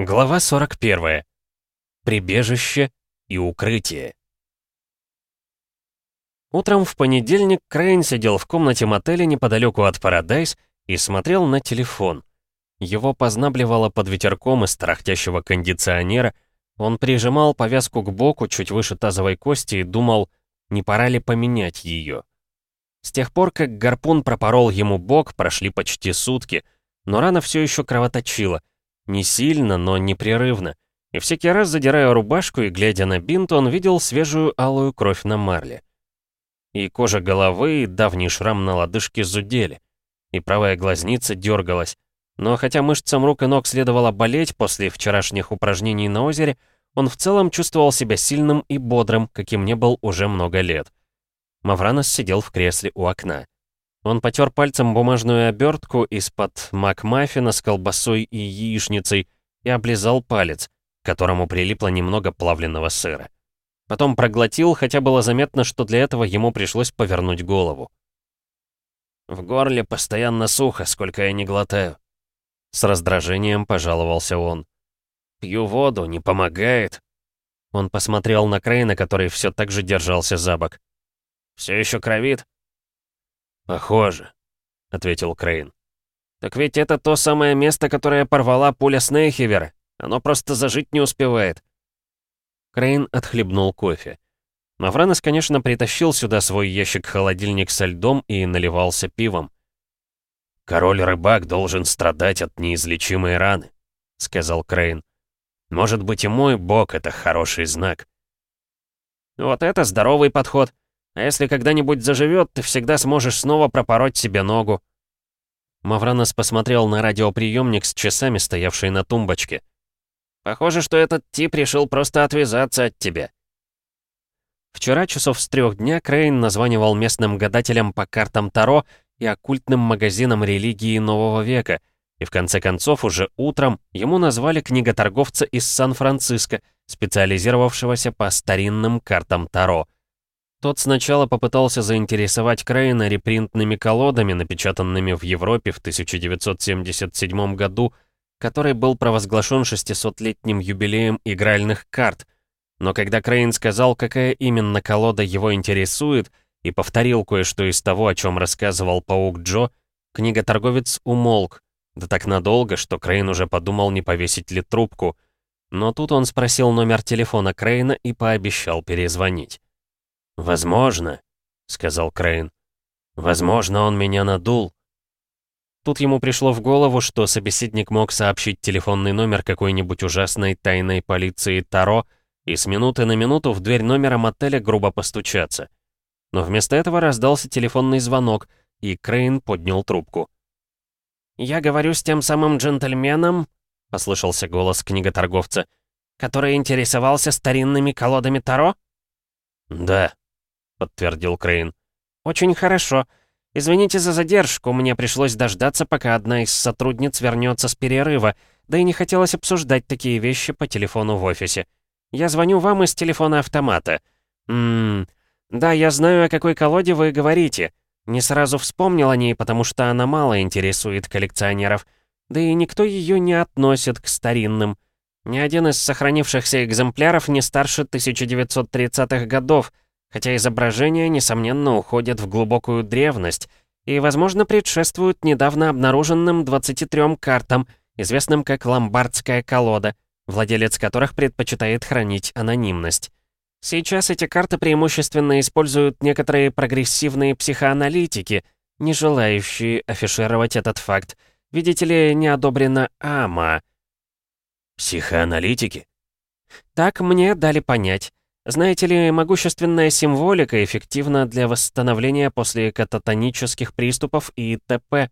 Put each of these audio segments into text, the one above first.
Глава 41. Прибежище и укрытие. Утром в понедельник Крейн сидел в комнате мотеля неподалеку от Парадайз и смотрел на телефон. Его познабливало под ветерком из тарахтящего кондиционера, он прижимал повязку к боку чуть выше тазовой кости и думал, не пора ли поменять ее. С тех пор, как гарпун пропорол ему бок, прошли почти сутки, но рана все еще кровоточила — не сильно, но непрерывно. И всякий раз, задирая рубашку и глядя на бинт, он видел свежую алую кровь на марле. И кожа головы, и давний шрам на лодыжке зудели. И правая глазница дергалась. Но хотя мышцам рук и ног следовало болеть после вчерашних упражнений на озере, он в целом чувствовал себя сильным и бодрым, каким не был уже много лет. Мавранос сидел в кресле у окна. Он потер пальцем бумажную обертку из-под макмаффина с колбасой и яичницей и облизал палец, к которому прилипло немного плавленного сыра. Потом проглотил, хотя было заметно, что для этого ему пришлось повернуть голову. «В горле постоянно сухо, сколько я не глотаю». С раздражением пожаловался он. «Пью воду, не помогает». Он посмотрел на Крейна, который все так же держался за бок. «Все еще кровит?» «Похоже», — ответил Крейн. «Так ведь это то самое место, которое порвала пуля Снейхевера. Оно просто зажить не успевает». Крейн отхлебнул кофе. Мавранос, конечно, притащил сюда свой ящик-холодильник со льдом и наливался пивом. «Король-рыбак должен страдать от неизлечимой раны», — сказал Крейн. «Может быть, и мой бог — это хороший знак». «Вот это здоровый подход», а если когда-нибудь заживет, ты всегда сможешь снова пропороть себе ногу». Мавранос посмотрел на радиоприемник с часами, стоявший на тумбочке. «Похоже, что этот тип решил просто отвязаться от тебя». Вчера часов с трех дня Крейн названивал местным гадателям по картам Таро и оккультным магазинам религии нового века, и в конце концов уже утром ему назвали книготорговца из Сан-Франциско, специализировавшегося по старинным картам Таро. Тот сначала попытался заинтересовать Крейна репринтными колодами, напечатанными в Европе в 1977 году, который был провозглашен 600-летним юбилеем игральных карт. Но когда Крейн сказал, какая именно колода его интересует, и повторил кое-что из того, о чем рассказывал паук Джо, книготорговец умолк, да так надолго, что Крейн уже подумал, не повесить ли трубку. Но тут он спросил номер телефона Крейна и пообещал перезвонить. «Возможно», — сказал Крейн. «Возможно, он меня надул». Тут ему пришло в голову, что собеседник мог сообщить телефонный номер какой-нибудь ужасной тайной полиции Таро и с минуты на минуту в дверь номера мотеля грубо постучаться. Но вместо этого раздался телефонный звонок, и Крейн поднял трубку. «Я говорю с тем самым джентльменом», — послышался голос книготорговца, «который интересовался старинными колодами Таро?» «Да», — подтвердил Крейн. «Очень хорошо. Извините за задержку, мне пришлось дождаться, пока одна из сотрудниц вернется с перерыва, да и не хотелось обсуждать такие вещи по телефону в офисе. Я звоню вам из телефона автомата. Ммм, да, я знаю, о какой колоде вы говорите. Не сразу вспомнил о ней, потому что она мало интересует коллекционеров. Да и никто ее не относит к старинным. Ни один из сохранившихся экземпляров не старше 1930-х годов — хотя изображения, несомненно, уходят в глубокую древность и, возможно, предшествуют недавно обнаруженным 23 картам, известным как ломбардская колода, владелец которых предпочитает хранить анонимность. Сейчас эти карты преимущественно используют некоторые прогрессивные психоаналитики, не желающие афишировать этот факт. Видите ли, не одобрено АМА. Психоаналитики? Так мне дали понять. Знаете ли, могущественная символика эффективна для восстановления после кататонических приступов и т.п.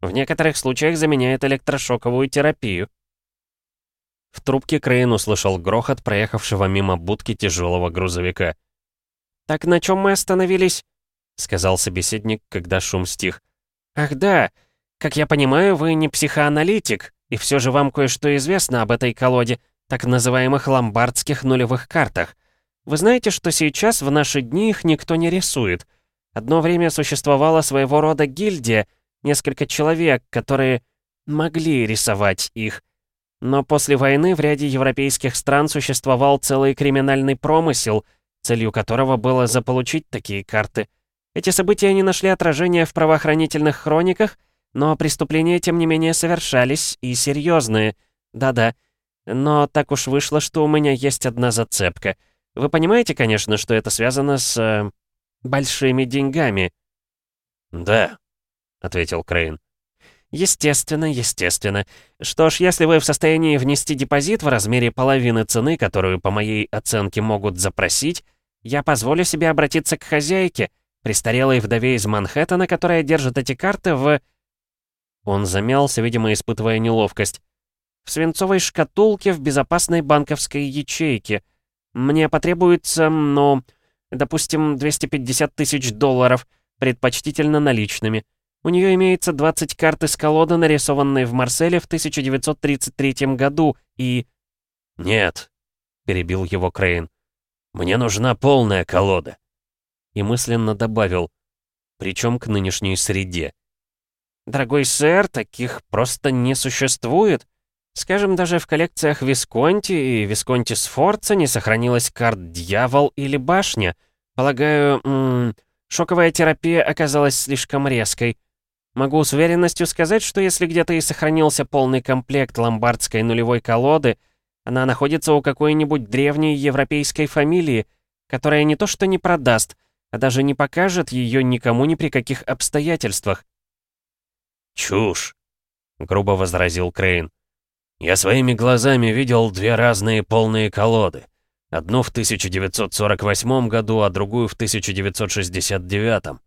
В некоторых случаях заменяет электрошоковую терапию. В трубке Крейн услышал грохот проехавшего мимо будки тяжелого грузовика. «Так на чем мы остановились?» — сказал собеседник, когда шум стих. «Ах да, как я понимаю, вы не психоаналитик, и все же вам кое-что известно об этой колоде так называемых ломбардских нулевых картах. Вы знаете, что сейчас в наши дни их никто не рисует. Одно время существовала своего рода гильдия, несколько человек, которые могли рисовать их. Но после войны в ряде европейских стран существовал целый криминальный промысел, целью которого было заполучить такие карты. Эти события не нашли отражения в правоохранительных хрониках, но преступления, тем не менее, совершались и серьезные. Да-да. Но так уж вышло, что у меня есть одна зацепка. Вы понимаете, конечно, что это связано с... Э, большими деньгами. «Да», — ответил Крейн. Естественно, естественно. Что ж, если вы в состоянии внести депозит в размере половины цены, которую, по моей оценке, могут запросить, я позволю себе обратиться к хозяйке, престарелой вдове из Манхэттена, которая держит эти карты в... Он замялся, видимо, испытывая неловкость. В свинцовой шкатулке в безопасной банковской ячейке. Мне потребуется, ну, допустим, 250 тысяч долларов, предпочтительно наличными. У нее имеется 20 карт из колоды, нарисованной в Марселе в 1933 году, и... «Нет», — перебил его Крейн, — «мне нужна полная колода». И мысленно добавил, причем к нынешней среде. «Дорогой сэр, таких просто не существует. Скажем, даже в коллекциях Висконти и Висконти Сфорца не сохранилась карт «Дьявол» или «Башня». Полагаю, шоковая терапия оказалась слишком резкой. Могу с уверенностью сказать, что если где-то и сохранился полный комплект ломбардской нулевой колоды, она находится у какой-нибудь древней европейской фамилии, которая не то что не продаст, а даже не покажет ее никому ни при каких обстоятельствах. «Чушь!» — грубо возразил Крейн. «Я своими глазами видел две разные полные колоды. Одну в 1948 году, а другую в 1969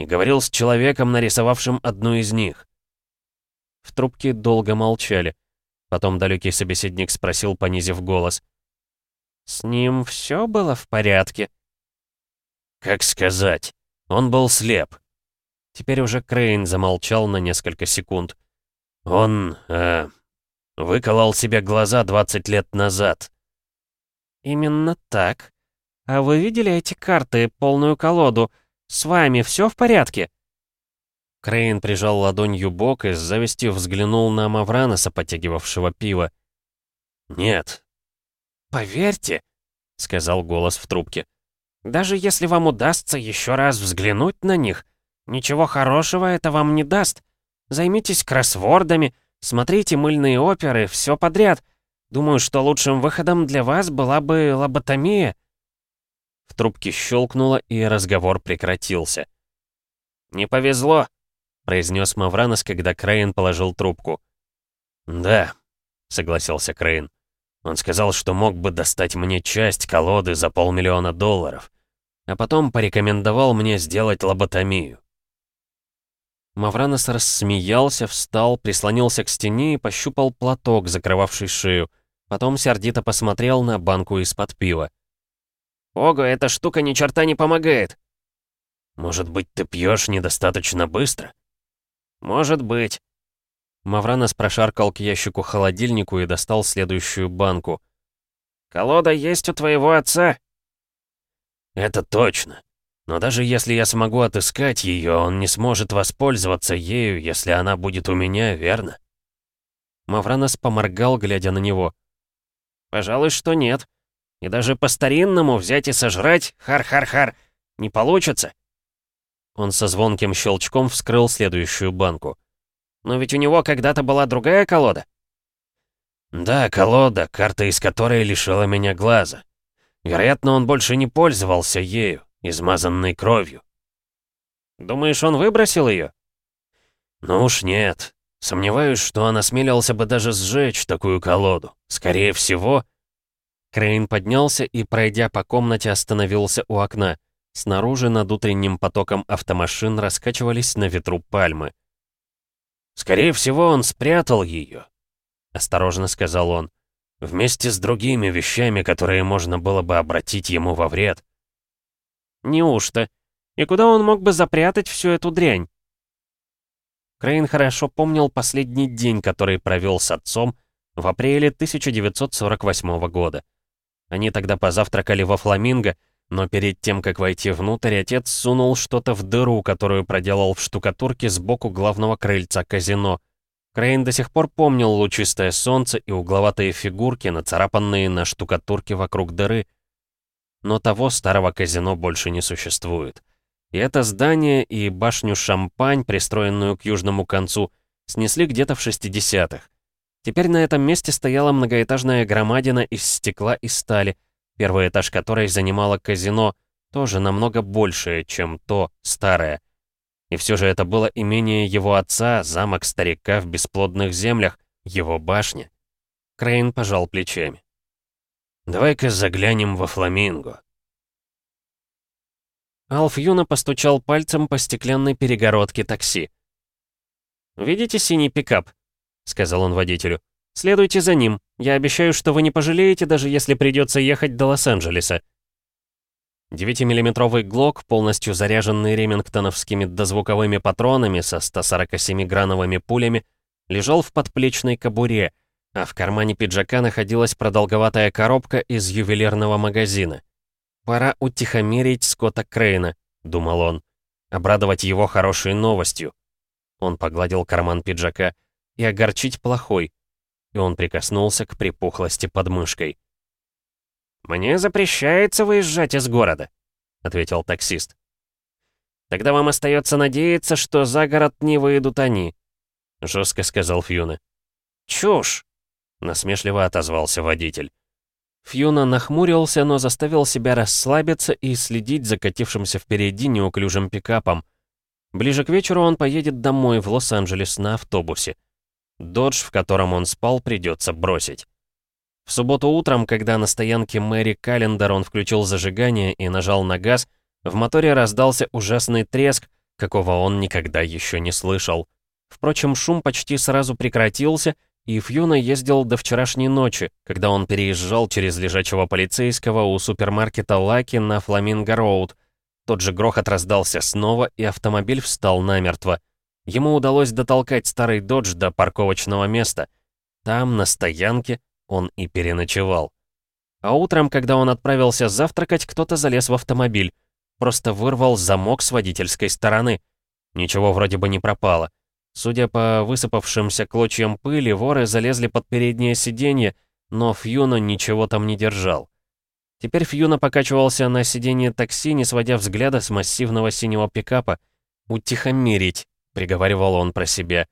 и говорил с человеком, нарисовавшим одну из них. В трубке долго молчали. Потом далекий собеседник спросил, понизив голос. «С ним все было в порядке?» «Как сказать? Он был слеп». Теперь уже Крейн замолчал на несколько секунд. «Он, э, выколол себе глаза 20 лет назад». «Именно так. А вы видели эти карты, полную колоду? «С вами все в порядке?» Крейн прижал ладонью бок и с завистью взглянул на Мавраноса, потягивавшего пиво. «Нет». «Поверьте», — сказал голос в трубке, «даже если вам удастся еще раз взглянуть на них, ничего хорошего это вам не даст. Займитесь кроссвордами, смотрите мыльные оперы, все подряд. Думаю, что лучшим выходом для вас была бы лоботомия». В трубке щелкнуло, и разговор прекратился. «Не повезло», — произнес Мавранос, когда Крейн положил трубку. «Да», — согласился Крейн. «Он сказал, что мог бы достать мне часть колоды за полмиллиона долларов, а потом порекомендовал мне сделать лоботомию». Мавранос рассмеялся, встал, прислонился к стене и пощупал платок, закрывавший шею. Потом сердито посмотрел на банку из-под пива. «Ого, эта штука ни черта не помогает!» «Может быть, ты пьешь недостаточно быстро?» «Может быть». Мавранос прошаркал к ящику-холодильнику и достал следующую банку. «Колода есть у твоего отца?» «Это точно. Но даже если я смогу отыскать ее, он не сможет воспользоваться ею, если она будет у меня, верно?» Мавранос поморгал, глядя на него. «Пожалуй, что нет. И даже по-старинному взять и сожрать, хар-хар-хар, не получится. Он со звонким щелчком вскрыл следующую банку. Но ведь у него когда-то была другая колода. Да, колода, карта из которой лишила меня глаза. Вероятно, он больше не пользовался ею, измазанной кровью. Думаешь, он выбросил ее? Ну уж нет. Сомневаюсь, что он осмелился бы даже сжечь такую колоду. Скорее всего, Крейн поднялся и, пройдя по комнате, остановился у окна. Снаружи над утренним потоком автомашин раскачивались на ветру пальмы. «Скорее всего, он спрятал ее», — осторожно сказал он, «вместе с другими вещами, которые можно было бы обратить ему во вред». «Неужто? И куда он мог бы запрятать всю эту дрянь?» Крейн хорошо помнил последний день, который провел с отцом в апреле 1948 года. Они тогда позавтракали во Фламинго, но перед тем, как войти внутрь, отец сунул что-то в дыру, которую проделал в штукатурке сбоку главного крыльца казино. Крейн до сих пор помнил лучистое солнце и угловатые фигурки, нацарапанные на штукатурке вокруг дыры. Но того старого казино больше не существует. И это здание, и башню Шампань, пристроенную к южному концу, снесли где-то в 60-х. Теперь на этом месте стояла многоэтажная громадина из стекла и стали, первый этаж которой занимало казино, тоже намного большее, чем то старое. И все же это было имение его отца, замок старика в бесплодных землях, его башня. Крейн пожал плечами. «Давай-ка заглянем во Фламинго». Алф Юна постучал пальцем по стеклянной перегородке такси. «Видите синий пикап?» — сказал он водителю. «Следуйте за ним. Я обещаю, что вы не пожалеете, даже если придется ехать до Лос-Анджелеса». 9-миллиметровый ГЛОК, полностью заряженный ремингтоновскими дозвуковыми патронами со 147-грановыми пулями, лежал в подплечной кобуре, а в кармане пиджака находилась продолговатая коробка из ювелирного магазина. «Пора утихомирить Скотта Крейна», — думал он, — «обрадовать его хорошей новостью». Он погладил карман пиджака и огорчить плохой, и он прикоснулся к припухлости под мышкой. «Мне запрещается выезжать из города», — ответил таксист. «Тогда вам остается надеяться, что за город не выйдут они», — жестко сказал Фьюна. «Чушь!» — насмешливо отозвался водитель. Фьюна нахмурился, но заставил себя расслабиться и следить за катившимся впереди неуклюжим пикапом. Ближе к вечеру он поедет домой в Лос-Анджелес на автобусе. Додж, в котором он спал, придется бросить. В субботу утром, когда на стоянке Мэри Календер он включил зажигание и нажал на газ, в моторе раздался ужасный треск, какого он никогда еще не слышал. Впрочем, шум почти сразу прекратился, и Фьюна ездил до вчерашней ночи, когда он переезжал через лежачего полицейского у супермаркета Лаки на Фламинго-Роуд. Тот же грохот раздался снова, и автомобиль встал намертво. Ему удалось дотолкать старый додж до парковочного места. Там, на стоянке, он и переночевал. А утром, когда он отправился завтракать, кто-то залез в автомобиль. Просто вырвал замок с водительской стороны. Ничего вроде бы не пропало. Судя по высыпавшимся клочьям пыли, воры залезли под переднее сиденье, но Фьюна ничего там не держал. Теперь Фьюна покачивался на сиденье такси, не сводя взгляда с массивного синего пикапа. «Утихомирить», — приговаривал он про себя.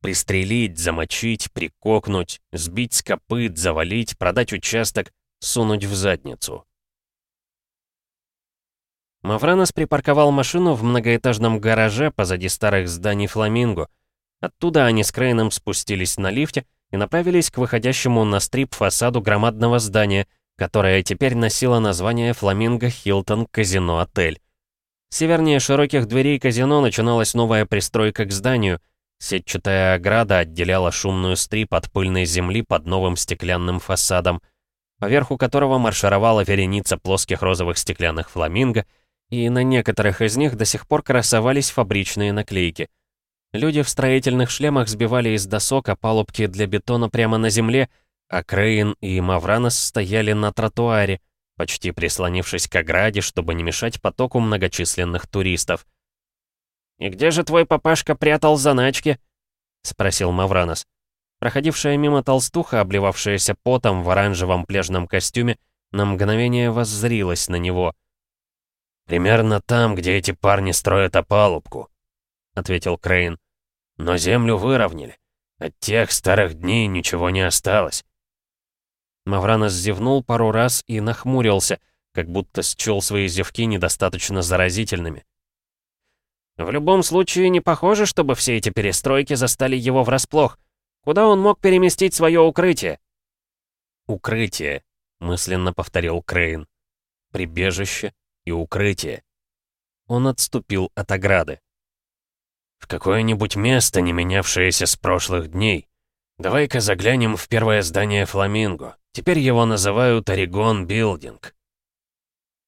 Пристрелить, замочить, прикокнуть, сбить с копыт, завалить, продать участок, сунуть в задницу. Мавранос припарковал машину в многоэтажном гараже позади старых зданий «Фламинго». Оттуда они с Крейном спустились на лифте и направились к выходящему на стрип фасаду громадного здания, которое теперь носило название «Фламинго Хилтон Казино Отель». Севернее широких дверей казино начиналась новая пристройка к зданию — Сетчатая ограда отделяла шумную стрип от пыльной земли под новым стеклянным фасадом, поверху которого маршировала вереница плоских розовых стеклянных фламинго, и на некоторых из них до сих пор красовались фабричные наклейки. Люди в строительных шлемах сбивали из досок опалубки для бетона прямо на земле, а Крейн и Мавранос стояли на тротуаре, почти прислонившись к ограде, чтобы не мешать потоку многочисленных туристов. «И где же твой папашка прятал заначки?» — спросил Мавранос. Проходившая мимо толстуха, обливавшаяся потом в оранжевом пляжном костюме, на мгновение воззрилась на него. «Примерно там, где эти парни строят опалубку», — ответил Крейн. «Но землю выровняли. От тех старых дней ничего не осталось». Мавранос зевнул пару раз и нахмурился, как будто счел свои зевки недостаточно заразительными. В любом случае, не похоже, чтобы все эти перестройки застали его врасплох. Куда он мог переместить свое укрытие? «Укрытие», — мысленно повторил Крейн. «Прибежище и укрытие». Он отступил от ограды. «В какое-нибудь место, не менявшееся с прошлых дней. Давай-ка заглянем в первое здание Фламинго. Теперь его называют Орегон Билдинг.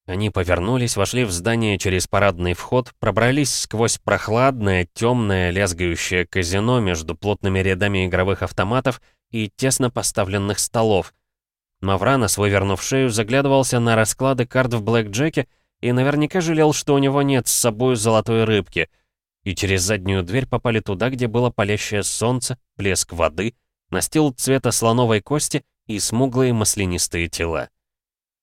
Они повернулись, вошли в здание через парадный вход, пробрались сквозь прохладное, темное, лязгающее казино между плотными рядами игровых автоматов и тесно поставленных столов. Мавранос, вывернув шею, заглядывался на расклады карт в блэкджеке и наверняка жалел, что у него нет с собой золотой рыбки. И через заднюю дверь попали туда, где было палящее солнце, блеск воды, настил цвета слоновой кости и смуглые маслянистые тела.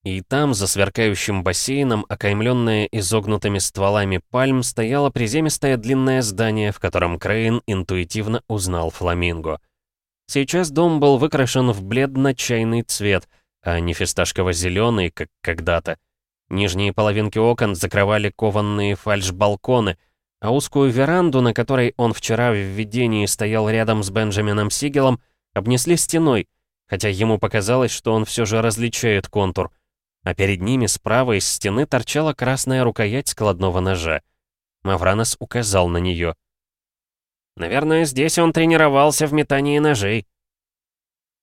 И там, за сверкающим бассейном, окаймленное изогнутыми стволами пальм, стояло приземистое длинное здание, в котором Крейн интуитивно узнал фламинго. Сейчас дом был выкрашен в бледно-чайный цвет, а не фисташково-зеленый, как когда-то. Нижние половинки окон закрывали кованные фальш-балконы, а узкую веранду, на которой он вчера в видении стоял рядом с Бенджамином Сигелом, обнесли стеной, хотя ему показалось, что он все же различает контур — а перед ними справа из стены торчала красная рукоять складного ножа. Мавранос указал на нее. «Наверное, здесь он тренировался в метании ножей».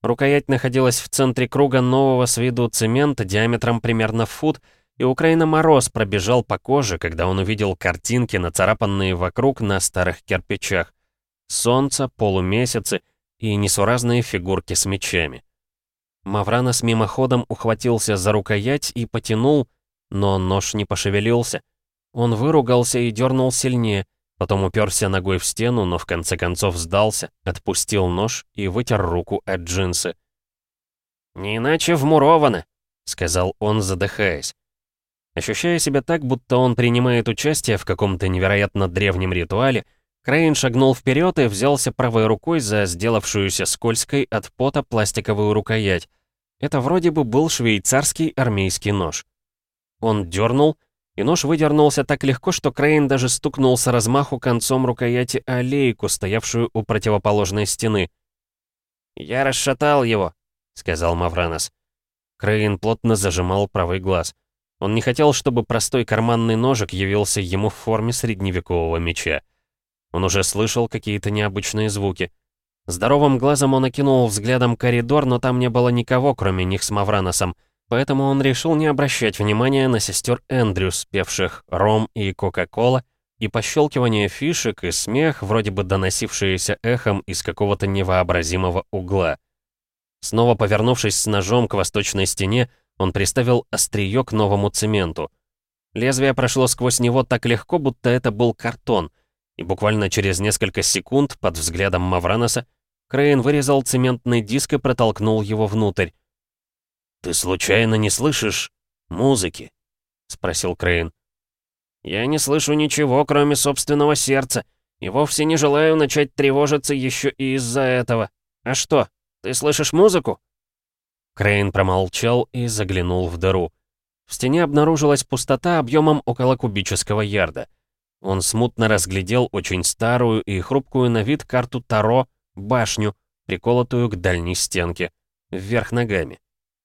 Рукоять находилась в центре круга нового с виду цемента диаметром примерно фут, и Украина мороз пробежал по коже, когда он увидел картинки, нацарапанные вокруг на старых кирпичах. Солнце, полумесяцы и несуразные фигурки с мечами. Мавранос мимоходом ухватился за рукоять и потянул, но нож не пошевелился. Он выругался и дернул сильнее, потом уперся ногой в стену, но в конце концов сдался, отпустил нож и вытер руку от джинсы. «Не иначе вмуровано», — сказал он, задыхаясь. Ощущая себя так, будто он принимает участие в каком-то невероятно древнем ритуале, Крейн шагнул вперед и взялся правой рукой за сделавшуюся скользкой от пота пластиковую рукоять. Это вроде бы был швейцарский армейский нож. Он дернул, и нож выдернулся так легко, что Крейн даже стукнулся размаху концом рукояти аллейку, стоявшую у противоположной стены. «Я расшатал его», — сказал Мавранос. Крейн плотно зажимал правый глаз. Он не хотел, чтобы простой карманный ножик явился ему в форме средневекового меча. Он уже слышал какие-то необычные звуки. Здоровым глазом он окинул взглядом коридор, но там не было никого, кроме них с Мавраносом, поэтому он решил не обращать внимания на сестер Эндрюс, певших «Ром» и «Кока-кола», и пощелкивание фишек и смех, вроде бы доносившиеся эхом из какого-то невообразимого угла. Снова повернувшись с ножом к восточной стене, он приставил острие к новому цементу. Лезвие прошло сквозь него так легко, будто это был картон — и буквально через несколько секунд, под взглядом Мавраноса, Крейн вырезал цементный диск и протолкнул его внутрь. «Ты случайно не слышишь музыки?» — спросил Крейн. «Я не слышу ничего, кроме собственного сердца, и вовсе не желаю начать тревожиться еще и из-за этого. А что, ты слышишь музыку?» Крейн промолчал и заглянул в дыру. В стене обнаружилась пустота объемом около кубического ярда — он смутно разглядел очень старую и хрупкую на вид карту Таро, башню, приколотую к дальней стенке, вверх ногами.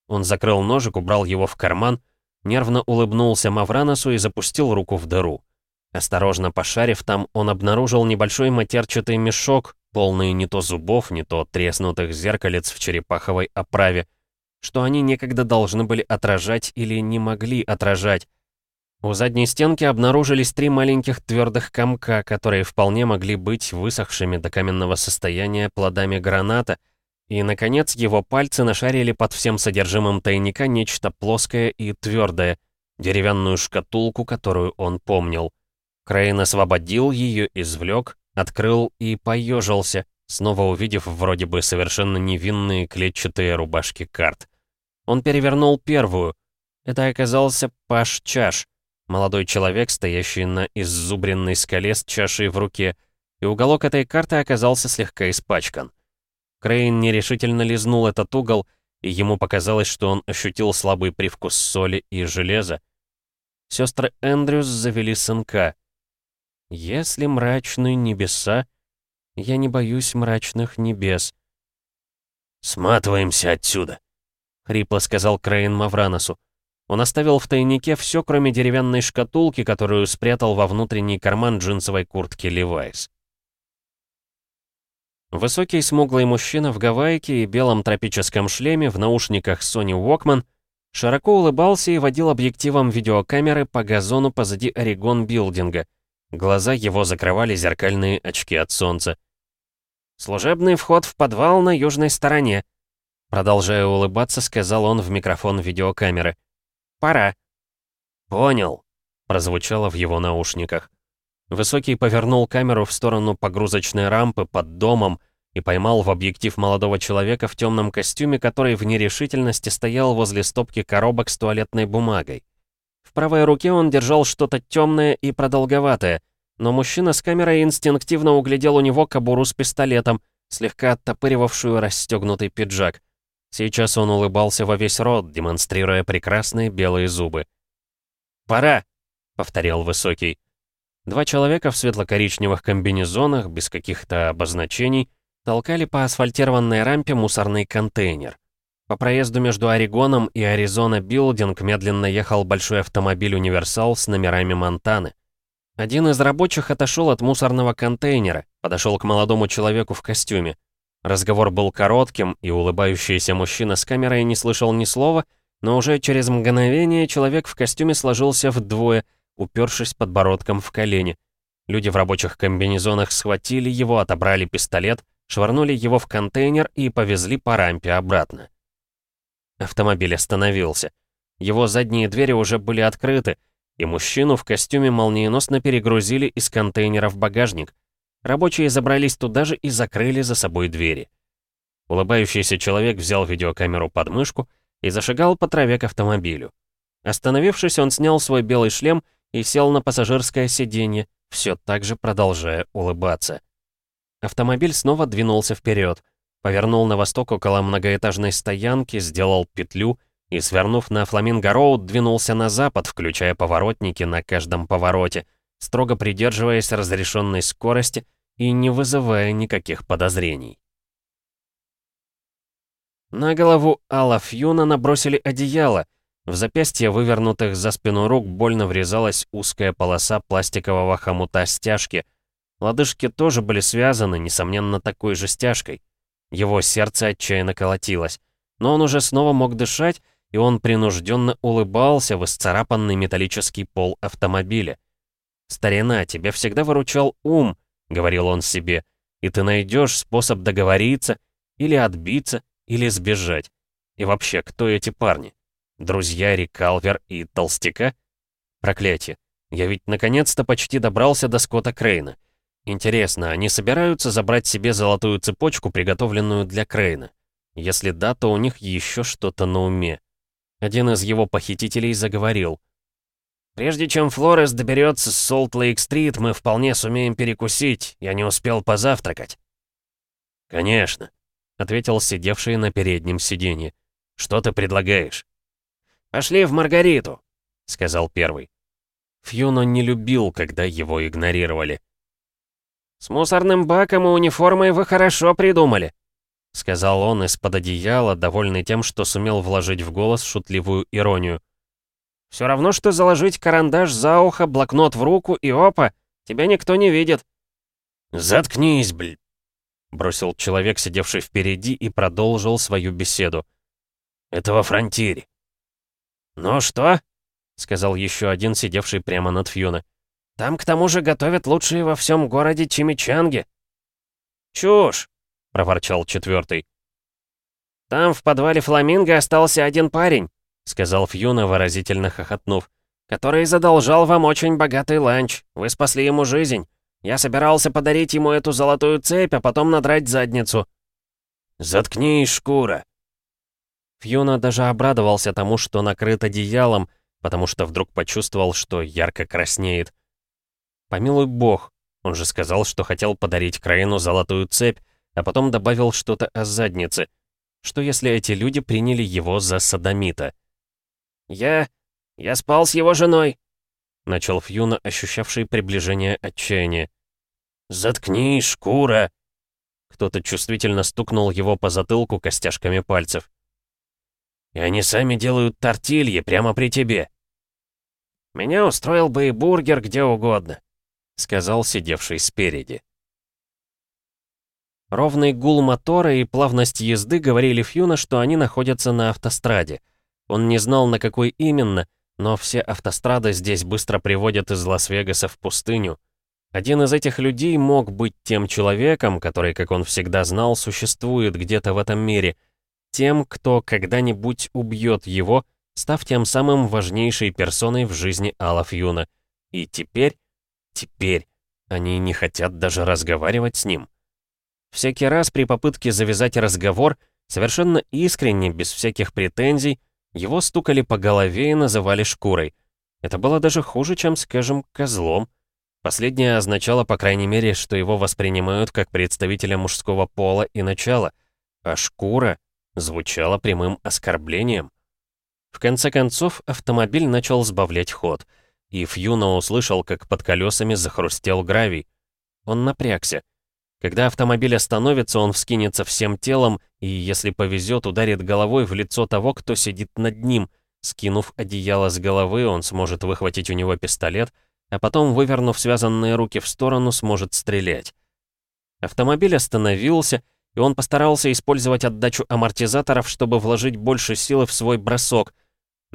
Он закрыл ножик, убрал его в карман, нервно улыбнулся Мавраносу и запустил руку в дыру. Осторожно пошарив там, он обнаружил небольшой матерчатый мешок, полный не то зубов, не то треснутых зеркалец в черепаховой оправе, что они некогда должны были отражать или не могли отражать, у задней стенки обнаружились три маленьких твердых комка, которые вполне могли быть высохшими до каменного состояния плодами граната, и, наконец, его пальцы нашарили под всем содержимым тайника нечто плоское и твердое, деревянную шкатулку, которую он помнил. Крейн освободил ее, извлек, открыл и поежился, снова увидев вроде бы совершенно невинные клетчатые рубашки карт. Он перевернул первую. Это оказался Паш Чаш — Молодой человек, стоящий на иззубренной скале с чашей в руке, и уголок этой карты оказался слегка испачкан. Крейн нерешительно лизнул этот угол, и ему показалось, что он ощутил слабый привкус соли и железа. Сестры Эндрюс завели сынка. «Если мрачные небеса, я не боюсь мрачных небес». «Сматываемся отсюда», — хрипло сказал Крейн Мавраносу. Он оставил в тайнике все, кроме деревянной шкатулки, которую спрятал во внутренний карман джинсовой куртки Левайс. Высокий смуглый мужчина в гавайке и белом тропическом шлеме в наушниках Sony Walkman широко улыбался и водил объективом видеокамеры по газону позади Орегон Билдинга. Глаза его закрывали зеркальные очки от солнца. «Служебный вход в подвал на южной стороне», продолжая улыбаться, сказал он в микрофон видеокамеры. Пора». «Понял», — прозвучало в его наушниках. Высокий повернул камеру в сторону погрузочной рампы под домом и поймал в объектив молодого человека в темном костюме, который в нерешительности стоял возле стопки коробок с туалетной бумагой. Правой руке он держал что-то темное и продолговатое, но мужчина с камерой инстинктивно углядел у него кобуру с пистолетом, слегка оттопыривавшую расстегнутый пиджак. Сейчас он улыбался во весь рот, демонстрируя прекрасные белые зубы. «Пора!» — повторял Высокий. Два человека в светло-коричневых комбинезонах, без каких-то обозначений, толкали по асфальтированной рампе мусорный контейнер. По проезду между Орегоном и Аризона Билдинг медленно ехал большой автомобиль «Универсал» с номерами Монтаны. Один из рабочих отошел от мусорного контейнера, подошел к молодому человеку в костюме. Разговор был коротким, и улыбающийся мужчина с камерой не слышал ни слова, но уже через мгновение человек в костюме сложился вдвое, упершись подбородком в колени. Люди в рабочих комбинезонах схватили его, отобрали пистолет, швырнули его в контейнер и повезли по рампе обратно. Автомобиль остановился. Его задние двери уже были открыты, и мужчину в костюме молниеносно перегрузили из контейнера в багажник. Рабочие забрались туда же и закрыли за собой двери. Улыбающийся человек взял видеокамеру под мышку и зашагал по траве к автомобилю. Остановившись, он снял свой белый шлем и сел на пассажирское сиденье, все так же продолжая улыбаться. Автомобиль снова двинулся вперед, повернул на восток около многоэтажной стоянки, сделал петлю и, свернув на Фламинго-Роуд, двинулся на запад, включая поворотники на каждом повороте, строго придерживаясь разрешенной скорости и не вызывая никаких подозрений. На голову Алла Фьюна набросили одеяло, в запястье, вывернутых за спину рук, больно врезалась узкая полоса пластикового хомута стяжки. Лодыжки тоже были связаны, несомненно, такой же стяжкой. Его сердце отчаянно колотилось. Но он уже снова мог дышать, и он принужденно улыбался в исцарапанный металлический пол автомобиля. «Старина, тебя всегда выручал ум», — говорил он себе, «и ты найдешь способ договориться, или отбиться, или сбежать. И вообще, кто эти парни?» Друзья Рикалвер и Толстяка? Проклятие. Я ведь наконец-то почти добрался до Скотта Крейна. Интересно, они собираются забрать себе золотую цепочку, приготовленную для Крейна? Если да, то у них еще что-то на уме. Один из его похитителей заговорил. «Прежде чем Флорес доберется с Солт-Лейк-стрит, мы вполне сумеем перекусить. Я не успел позавтракать». «Конечно», — ответил сидевший на переднем сиденье. «Что ты предлагаешь?» «Пошли в Маргариту», — сказал первый. Фьюно не любил, когда его игнорировали. «С мусорным баком и униформой вы хорошо придумали», — сказал он из-под одеяла, довольный тем, что сумел вложить в голос шутливую иронию. «Все равно, что заложить карандаш за ухо, блокнот в руку и опа, тебя никто не видит». «Заткнись, бль!» — бросил человек, сидевший впереди, и продолжил свою беседу. «Это во фронтире. «Ну что?» — сказал еще один, сидевший прямо над Фьюна. «Там к тому же готовят лучшие во всем городе чимичанги». «Чушь!» — проворчал четвертый. «Там в подвале Фламинго остался один парень», — сказал Фьюна, выразительно хохотнув, «который задолжал вам очень богатый ланч. Вы спасли ему жизнь. Я собирался подарить ему эту золотую цепь, а потом надрать задницу». «Заткнись, шкура!» Фьюна даже обрадовался тому, что накрыт одеялом, потому что вдруг почувствовал, что ярко краснеет. Помилуй бог, он же сказал, что хотел подарить Крейну золотую цепь, а потом добавил что-то о заднице. Что если эти люди приняли его за садомита? «Я... я спал с его женой», — начал Фьюна, ощущавший приближение отчаяния. «Заткнись, шкура!» Кто-то чувствительно стукнул его по затылку костяшками пальцев. И они сами делают тортильи прямо при тебе. Меня устроил бы и бургер где угодно, сказал сидевший спереди. Ровный гул мотора и плавность езды говорили Фьюна, что они находятся на автостраде. Он не знал, на какой именно, но все автострады здесь быстро приводят из Лас-Вегаса в пустыню. Один из этих людей мог быть тем человеком, который, как он всегда знал, существует где-то в этом мире — тем, кто когда-нибудь убьет его, став тем самым важнейшей персоной в жизни Алла Фьюна. И теперь, теперь Они не хотят даже разговаривать с ним. Всякий раз при попытке завязать разговор, совершенно искренне, без всяких претензий, его стукали по голове и называли шкурой. Это было даже хуже, чем, скажем, козлом. Последнее означало, по крайней мере, что его воспринимают как представителя мужского пола и начала, а шкура звучала прямым оскорблением. В конце концов, автомобиль начал сбавлять ход, и Фьюна услышал, как под колесами захрустел гравий. Он напрягся. Когда автомобиль остановится, он вскинется всем телом и, если повезет, ударит головой в лицо того, кто сидит над ним. Скинув одеяло с головы, он сможет выхватить у него пистолет, а потом, вывернув связанные руки в сторону, сможет стрелять. Автомобиль остановился, и он постарался использовать отдачу амортизаторов, чтобы вложить больше силы в свой бросок —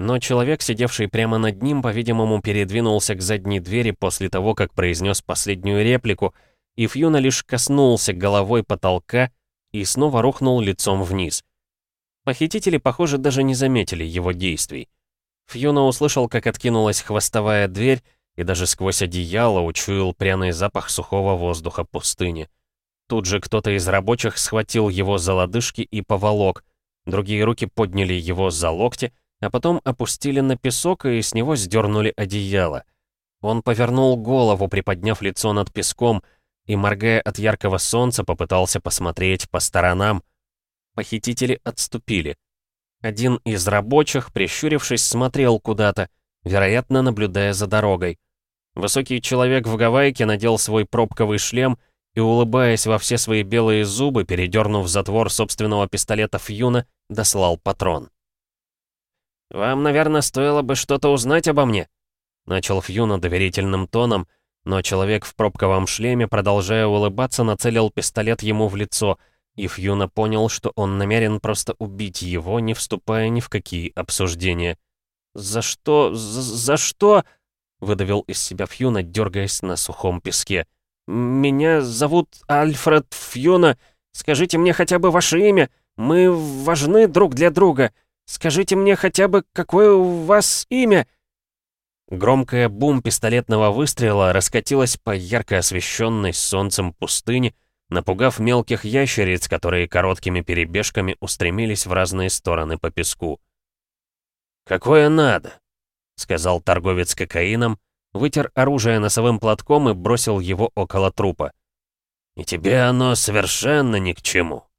но человек, сидевший прямо над ним, по-видимому, передвинулся к задней двери после того, как произнес последнюю реплику, и Фьюна лишь коснулся головой потолка и снова рухнул лицом вниз. Похитители, похоже, даже не заметили его действий. Фьюна услышал, как откинулась хвостовая дверь, и даже сквозь одеяло учуял пряный запах сухого воздуха пустыни. Тут же кто-то из рабочих схватил его за лодыжки и поволок, другие руки подняли его за локти, а потом опустили на песок и с него сдернули одеяло. Он повернул голову, приподняв лицо над песком, и, моргая от яркого солнца, попытался посмотреть по сторонам. Похитители отступили. Один из рабочих, прищурившись, смотрел куда-то, вероятно, наблюдая за дорогой. Высокий человек в гавайке надел свой пробковый шлем и, улыбаясь во все свои белые зубы, передернув затвор собственного пистолета Фьюна, дослал патрон. «Вам, наверное, стоило бы что-то узнать обо мне», — начал Фьюна доверительным тоном, но человек в пробковом шлеме, продолжая улыбаться, нацелил пистолет ему в лицо, и Фьюна понял, что он намерен просто убить его, не вступая ни в какие обсуждения. «За что? За, за что?» — выдавил из себя Фьюна, дергаясь на сухом песке. «Меня зовут Альфред Фьюна. Скажите мне хотя бы ваше имя. Мы важны друг для друга. Скажите мне хотя бы, какое у вас имя?» Громкая бум пистолетного выстрела раскатилась по ярко освещенной солнцем пустыне, напугав мелких ящериц, которые короткими перебежками устремились в разные стороны по песку. «Какое надо?» — сказал торговец кокаином, вытер оружие носовым платком и бросил его около трупа. «И тебе оно совершенно ни к чему».